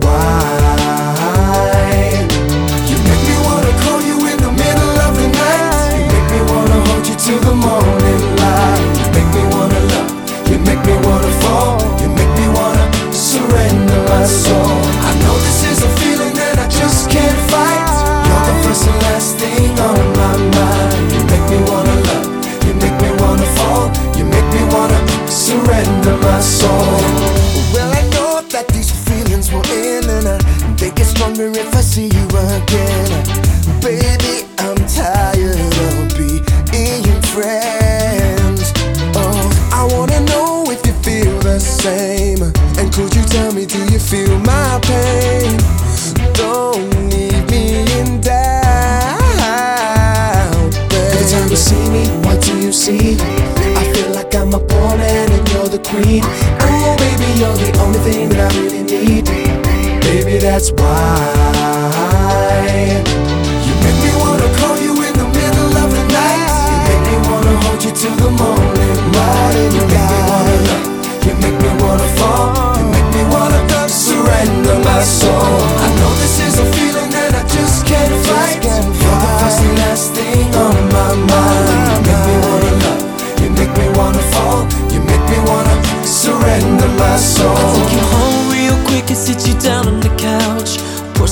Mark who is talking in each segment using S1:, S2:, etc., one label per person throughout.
S1: why end and uh, they get stronger if I see you again. Baby, I'm tired of being friends. Oh, I wanna know if you feel the same. And could you tell me, do you feel my pain? Don't leave me in doubt. babe. Every time you see me, what do you see? I feel like I'm a man and you're the queen. That's why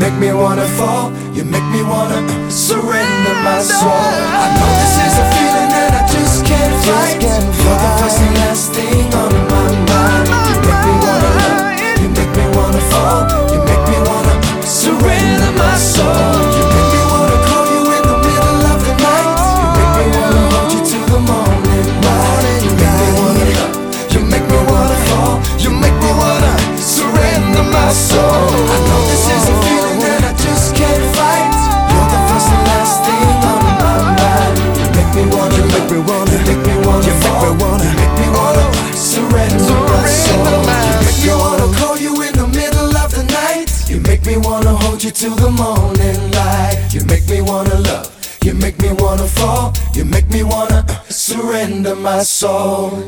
S1: Make me wanna fall. You make me wanna surrender my soul. I know this is a feeling wanna. You make me wanna. You make me wanna. You make me wanna. You make me wanna surrender my soul. You make me wanna call you in the middle of the night. You make me wanna hold you till the morning light. You make me wanna love. You make me wanna fall. You make me wanna uh, surrender my soul.